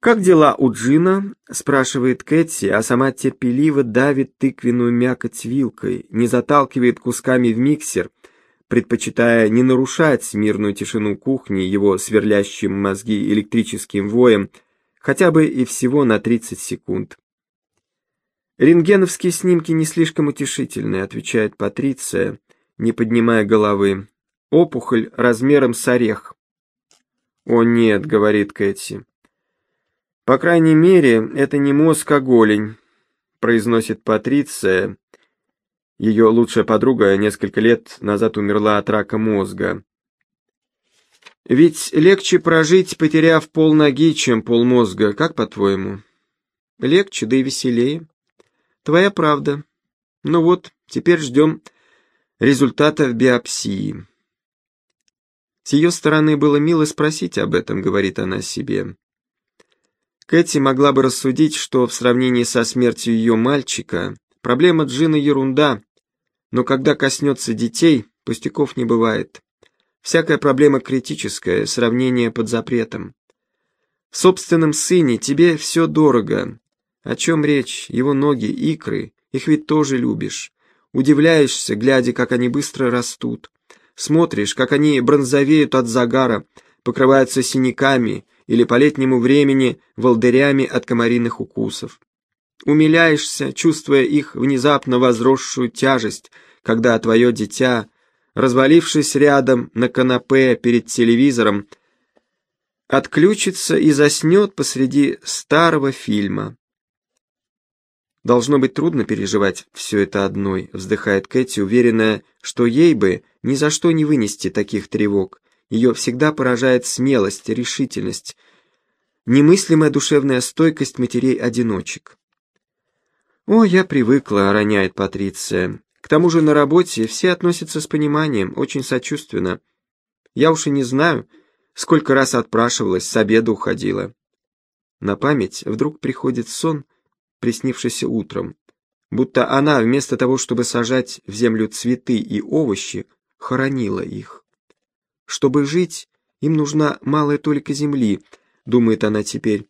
«Как дела у Джина?» — спрашивает Кэти, а сама терпеливо давит тыквенную мякоть вилкой, не заталкивает кусками в миксер, предпочитая не нарушать мирную тишину кухни его сверлящим мозги электрическим воем, хотя бы и всего на 30 секунд. «Рентгеновские снимки не слишком утешительные», — отвечает Патриция, не поднимая головы. «Опухоль размером с орех». «О нет», — говорит Кэти. «По крайней мере, это не мозг, а голень», — произносит Патриция. Ее лучшая подруга несколько лет назад умерла от рака мозга. «Ведь легче прожить, потеряв полноги, чем полмозга, как по-твоему?» «Легче, да и веселее». «Твоя правда. Ну вот, теперь ждем результатов биопсии». С ее стороны было мило спросить об этом, говорит она себе. Кэти могла бы рассудить, что в сравнении со смертью ее мальчика проблема Джина ерунда, но когда коснется детей, пустяков не бывает. Всякая проблема критическая, сравнение под запретом. В собственном сыне тебе все дорого. О чем речь? Его ноги, икры, их ведь тоже любишь. Удивляешься, глядя, как они быстро растут. Смотришь, как они бронзовеют от загара, покрываются синяками, или по летнему времени волдырями от комариных укусов. Умиляешься, чувствуя их внезапно возросшую тяжесть, когда твое дитя, развалившись рядом на канапе перед телевизором, отключится и заснет посреди старого фильма. Должно быть трудно переживать все это одной, вздыхает Кэти, уверенная, что ей бы ни за что не вынести таких тревог, ее всегда поражает смелость, решительность, немыслимая душевная стойкость матерей-одиночек. «О, я привыкла», — роняет Патриция. «К тому же на работе все относятся с пониманием, очень сочувственно. Я уж и не знаю, сколько раз отпрашивалась, с обеда уходила». На память вдруг приходит сон, приснившийся утром, будто она, вместо того, чтобы сажать в землю цветы и овощи, хоронила их. Чтобы жить, им нужна малая толика земли, думает она теперь.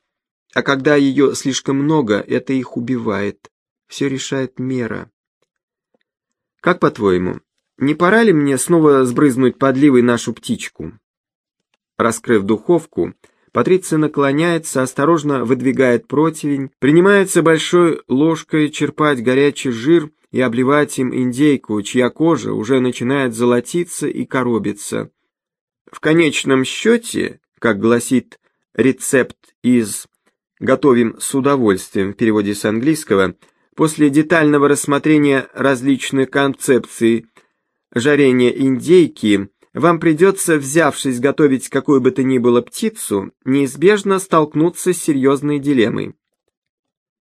А когда ее слишком много, это их убивает. Все решает мера. Как по-твоему, не пора ли мне снова сбрызнуть подливой нашу птичку? Раскрыв духовку, Патриция наклоняется, осторожно выдвигает противень, принимается большой ложкой черпать горячий жир и обливать им индейку, чья кожа уже начинает золотиться и коробиться. В конечном счете, как гласит рецепт из «Готовим с удовольствием» в переводе с английского, после детального рассмотрения различных концепций жарения индейки, вам придется, взявшись готовить какую бы то ни было птицу, неизбежно столкнуться с серьезной дилеммой.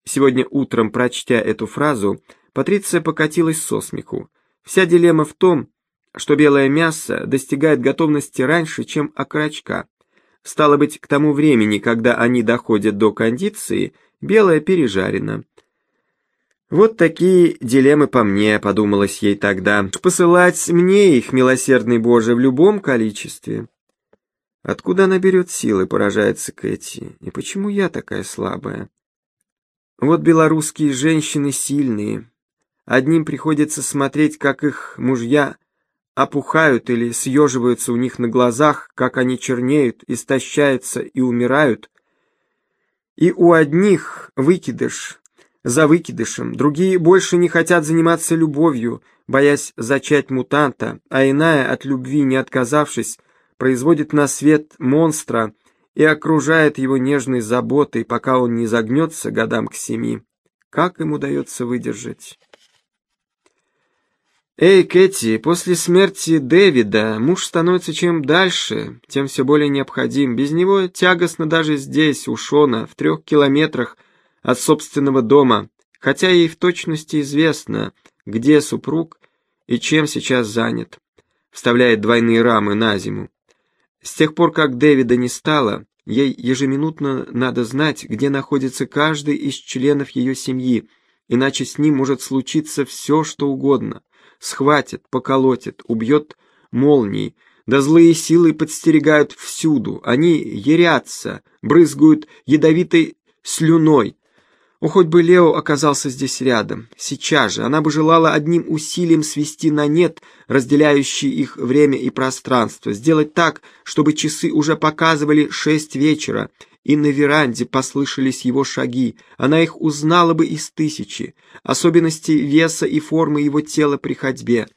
Сегодня утром, прочтя эту фразу, Патриция покатилась со смеху. Вся дилемма в том, что белое мясо достигает готовности раньше, чем окорочка. Стало быть, к тому времени, когда они доходят до кондиции, белое пережарено. Вот такие дилеммы по мне, подумалось ей тогда. Посылать мне их, милосердный Боже, в любом количестве. Откуда она берет силы, поражается Кэти, и почему я такая слабая? Вот белорусские женщины сильные. Одним приходится смотреть, как их мужья опухают или съеживаются у них на глазах, как они чернеют, истощаются и умирают. И у одних выкидыш за выкидышем, другие больше не хотят заниматься любовью, боясь зачать мутанта, а иная, от любви не отказавшись, производит на свет монстра и окружает его нежной заботой, пока он не загнется годам к семи. Как им удается выдержать? «Эй, Кэти, после смерти Дэвида муж становится чем дальше, тем все более необходим. Без него тягостно даже здесь, у Шона, в трех километрах от собственного дома, хотя ей в точности известно, где супруг и чем сейчас занят. Вставляет двойные рамы на зиму. С тех пор, как Дэвида не стало, ей ежеминутно надо знать, где находится каждый из членов ее семьи, иначе с ним может случиться все, что угодно» схватит, поколотит, убьет молнией, Да злые силы подстерегают всюду, они ярятся, брызгают ядовитой слюной. О, хоть бы Лео оказался здесь рядом, сейчас же, она бы желала одним усилием свести на нет разделяющие их время и пространство, сделать так, чтобы часы уже показывали шесть вечера, и на веранде послышались его шаги, она их узнала бы из тысячи, особенности веса и формы его тела при ходьбе.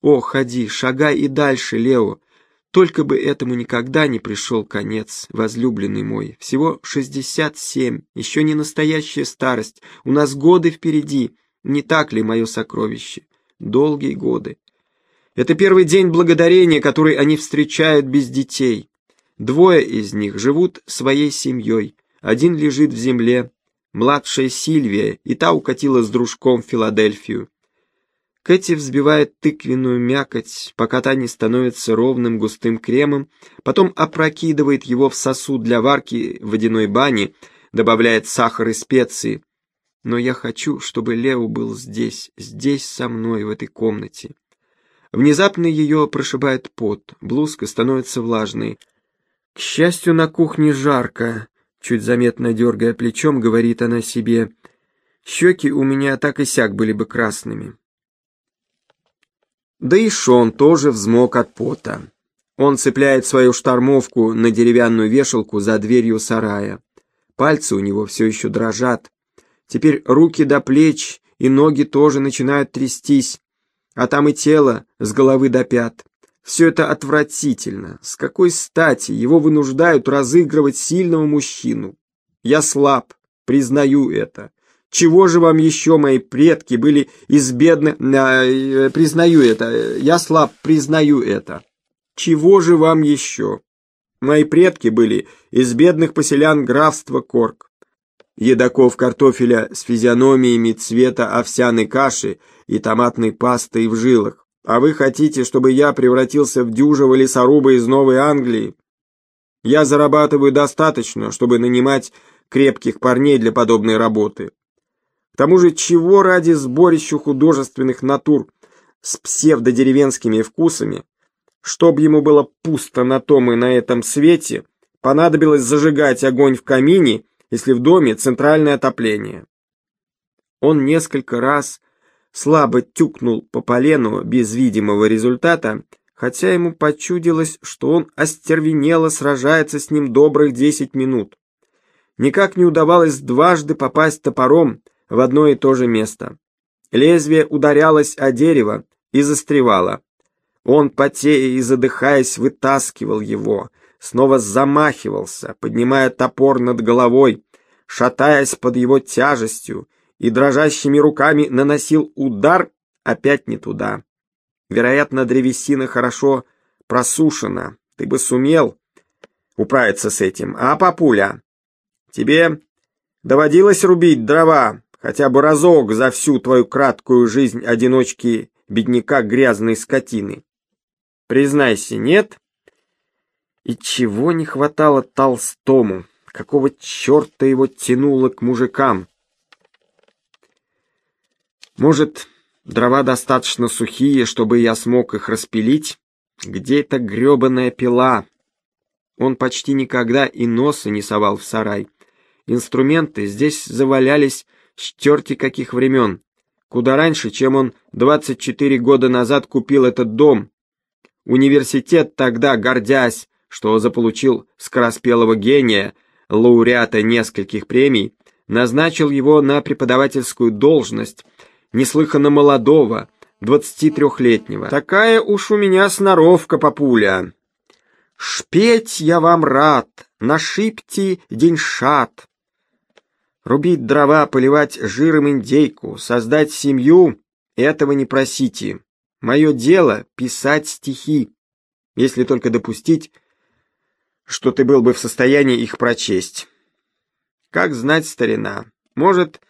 О, ходи, шагай и дальше, Лео, только бы этому никогда не пришел конец, возлюбленный мой. Всего шестьдесят семь, еще не настоящая старость. У нас годы впереди. Не так ли, мое сокровище? Долгие годы. Это первый день благодарения, который они встречают без детей. Двое из них живут своей семьей. Один лежит в земле, младшая Сильвия, и та укатила с дружком в Филадельфию. Кэти взбивает тыквенную мякоть, пока та не становится ровным густым кремом, потом опрокидывает его в сосуд для варки в водяной бане, добавляет сахар и специи. Но я хочу, чтобы Лео был здесь, здесь со мной, в этой комнате. Внезапно ее прошибает пот, блузка становится влажной. К счастью, на кухне жарко, чуть заметно дергая плечом, говорит она себе. Щеки у меня так и сяк были бы красными. Да и Шон тоже взмок от пота. Он цепляет свою штормовку на деревянную вешалку за дверью сарая. Пальцы у него все еще дрожат. Теперь руки до плеч и ноги тоже начинают трястись, а там и тело с головы до пят. Все это отвратительно. С какой стати его вынуждают разыгрывать сильного мужчину? Я слаб, признаю это. Чего же вам еще, мои предки, были из бедных... Э, признаю это, я слаб, признаю это. Чего же вам еще? Мои предки были из бедных поселян графства Корк. Едоков картофеля с физиономиями цвета овсяной каши и томатной пастой в жилах. А вы хотите, чтобы я превратился в дюжего лесоруба из Новой Англии? Я зарабатываю достаточно, чтобы нанимать крепких парней для подобной работы. К тому же, чего ради сборищу художественных натур с псевдодеревенскими вкусами, чтобы ему было пусто на том и на этом свете, понадобилось зажигать огонь в камине, если в доме центральное отопление. Он несколько раз слабо тюкнул по полену без видимого результата, хотя ему почудилось, что он остервенело сражается с ним добрых десять минут. Никак не удавалось дважды попасть топором в одно и то же место. Лезвие ударялось о дерево и застревало. Он, потея и задыхаясь, вытаскивал его, снова замахивался, поднимая топор над головой, шатаясь под его тяжестью, и дрожащими руками наносил удар опять не туда. Вероятно, древесина хорошо просушена. Ты бы сумел управиться с этим. А, папуля, тебе доводилось рубить дрова хотя бы разок за всю твою краткую жизнь одиночки бедняка грязной скотины. Признайся, нет? И чего не хватало Толстому? Какого черта его тянуло к мужикам? Может, дрова достаточно сухие, чтобы я смог их распилить? Где эта гребаная пила? Он почти никогда и носа не совал в сарай. Инструменты здесь завалялись Черти каких времен. Куда раньше, чем он 24 года назад купил этот дом. Университет тогда, гордясь, что заполучил скороспелого гения, лауреата нескольких премий, назначил его на преподавательскую должность, неслыханно молодого, 23-летнего. Такая уж у меня сноровка, папуля. Шпеть я вам рад, нашибьте деньшат. Рубить дрова, поливать жиром индейку, создать семью — этого не просите. Мое дело — писать стихи, если только допустить, что ты был бы в состоянии их прочесть. Как знать, старина, может,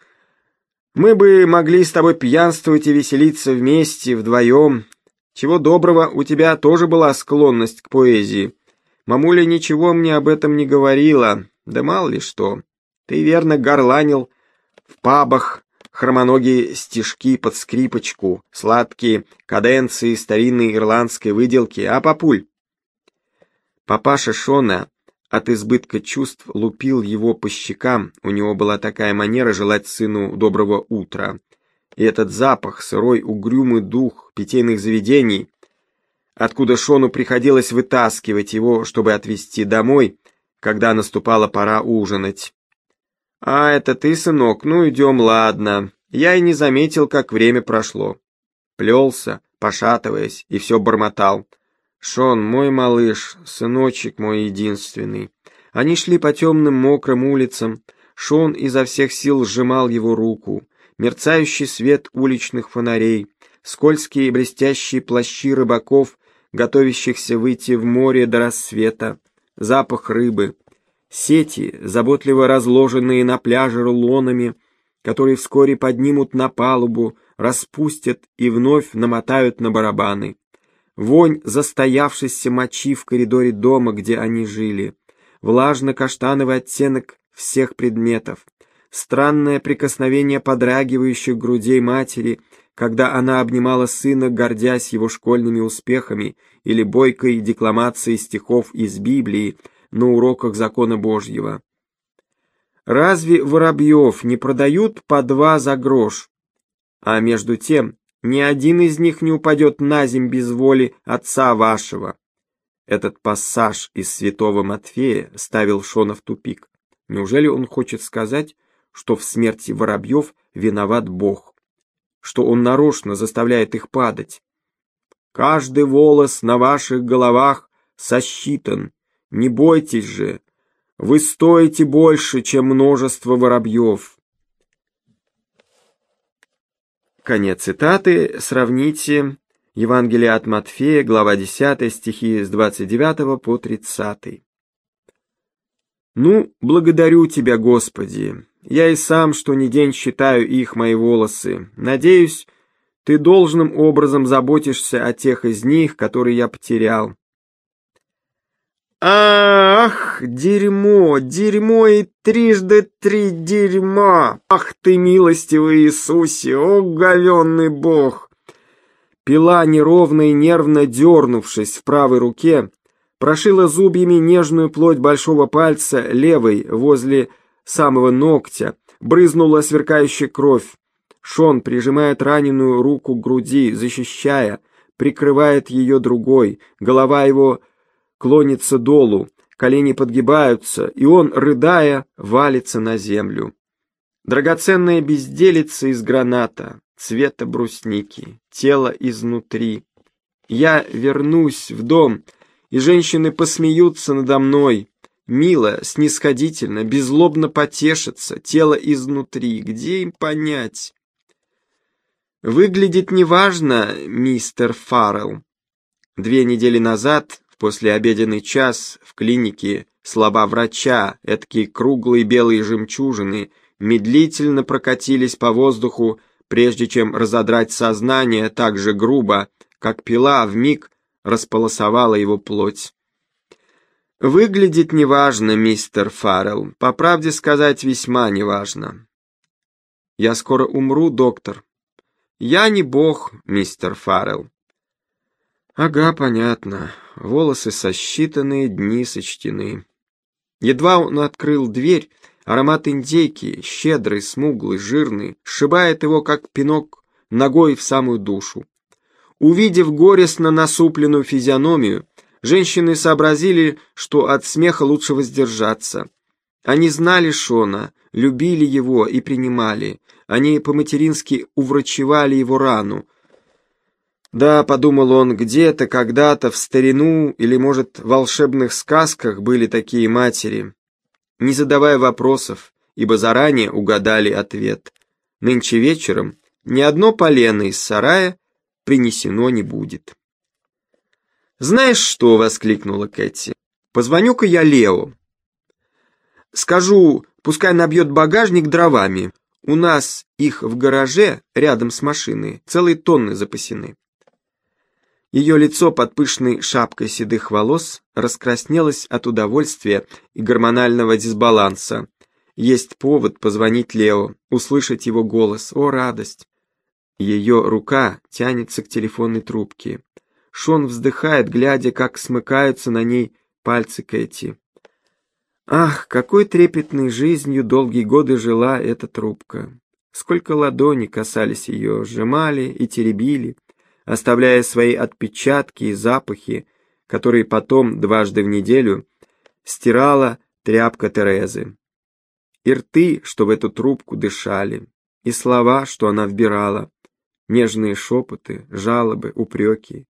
мы бы могли с тобой пьянствовать и веселиться вместе, вдвоем. Чего доброго, у тебя тоже была склонность к поэзии. Мамуля ничего мне об этом не говорила, да мало ли что. Ты верно горланил в пабах хромоногие стишки под скрипочку, сладкие каденции старинной ирландской выделки, а, папуль, Папаша Шона от избытка чувств лупил его по щекам, у него была такая манера желать сыну доброго утра. И этот запах, сырой угрюмый дух питейных заведений, откуда Шону приходилось вытаскивать его, чтобы отвезти домой, когда наступала пора ужинать. «А, это ты, сынок, ну идем, ладно. Я и не заметил, как время прошло». Плелся, пошатываясь, и все бормотал. «Шон, мой малыш, сыночек мой единственный». Они шли по темным мокрым улицам. Шон изо всех сил сжимал его руку. Мерцающий свет уличных фонарей, скользкие и блестящие плащи рыбаков, готовящихся выйти в море до рассвета, запах рыбы, сети, заботливо разложенные на пляже рулонами, которые вскоре поднимут на палубу, распустят и вновь намотают на барабаны. Вонь застоявшейся мочи в коридоре дома, где они жили. Влажно-каштановый оттенок всех предметов. Странное прикосновение подрагивающих грудей матери, когда она обнимала сына, гордясь его школьными успехами или бойкой декламацией стихов из Библии, на уроках закона Божьего. Разве воробьев не продают по два за грош? А между тем, ни один из них не упадет на земь без воли отца вашего. Этот пассаж из святого Матфея ставил Шона в тупик. Неужели он хочет сказать, что в смерти воробьев виноват Бог? Что он нарочно заставляет их падать? Каждый волос на ваших головах сосчитан, не бойтесь же, вы стоите больше, чем множество воробьев. Конец цитаты. Сравните Евангелие от Матфея, глава 10, стихи с 29 по 30. «Ну, благодарю Тебя, Господи. Я и сам, что ни день считаю их, мои волосы. Надеюсь, Ты должным образом заботишься о тех из них, которые я потерял. Ах, дерьмо, дерьмо и трижды три дерьма! Ах ты, милостивый Иисусе, о, говенный Бог! Пила, неровно и нервно дернувшись в правой руке, прошила зубьями нежную плоть большого пальца левой возле самого ногтя, брызнула сверкающая кровь. Шон прижимает раненую руку к груди, защищая, прикрывает ее другой, голова его клонится долу, колени подгибаются, и он, рыдая, валится на землю. Драгоценная безделица из граната, цвета брусники, тело изнутри. Я вернусь в дом, и женщины посмеются надо мной, мило, снисходительно, беззлобно потешатся, тело изнутри, где им понять? Выглядит неважно, мистер Фаррелл. Две недели назад После обеденный час в клинике слова врача, эткие круглые белые жемчужины, медлительно прокатились по воздуху, прежде чем разодрать сознание так же грубо, как пила в миг располосовала его плоть. «Выглядит неважно, мистер Фаррелл, по правде сказать, весьма неважно». «Я скоро умру, доктор». «Я не бог, мистер Фаррелл». «Ага, понятно волосы сосчитанные, дни сочтены. Едва он открыл дверь, аромат индейки, щедрый, смуглый, жирный, сшибает его, как пинок, ногой в самую душу. Увидев горестно насупленную физиономию, женщины сообразили, что от смеха лучше воздержаться. Они знали Шона, любили его и принимали. Они по-матерински уврачевали его рану, да, подумал он, где-то, когда-то, в старину или, может, в волшебных сказках были такие матери, не задавая вопросов, ибо заранее угадали ответ. Нынче вечером ни одно полено из сарая принесено не будет. «Знаешь что?» — воскликнула Кэти. «Позвоню-ка я Лео. Скажу, пускай набьет багажник дровами. У нас их в гараже, рядом с машиной, целые тонны запасены. Ее лицо под пышной шапкой седых волос раскраснелось от удовольствия и гормонального дисбаланса. Есть повод позвонить Лео, услышать его голос. О, радость! Ее рука тянется к телефонной трубке. Шон вздыхает, глядя, как смыкаются на ней пальцы Кэти. Ах, какой трепетной жизнью долгие годы жила эта трубка. Сколько ладоней касались ее, сжимали и теребили, оставляя свои отпечатки и запахи, которые потом дважды в неделю стирала тряпка Терезы. И рты, что в эту трубку дышали, и слова, что она вбирала, нежные шепоты, жалобы, упреки.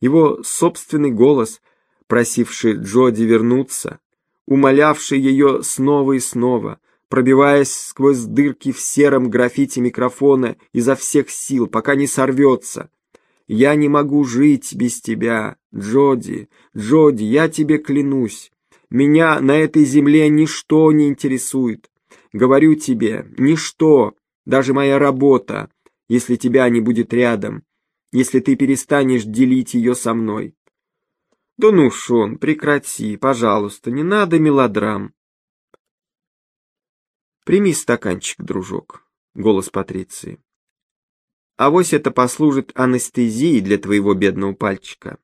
Его собственный голос, просивший Джоди вернуться, умолявший ее снова и снова, пробиваясь сквозь дырки в сером граффити микрофона изо всех сил, пока не сорвется. «Я не могу жить без тебя, Джоди, Джоди, я тебе клянусь. Меня на этой земле ничто не интересует. Говорю тебе, ничто, даже моя работа, если тебя не будет рядом, если ты перестанешь делить ее со мной. Да ну, Шон, прекрати, пожалуйста, не надо мелодрам. Прими стаканчик, дружок, голос Патриции. Авось это послужит анестезией для твоего бедного пальчика.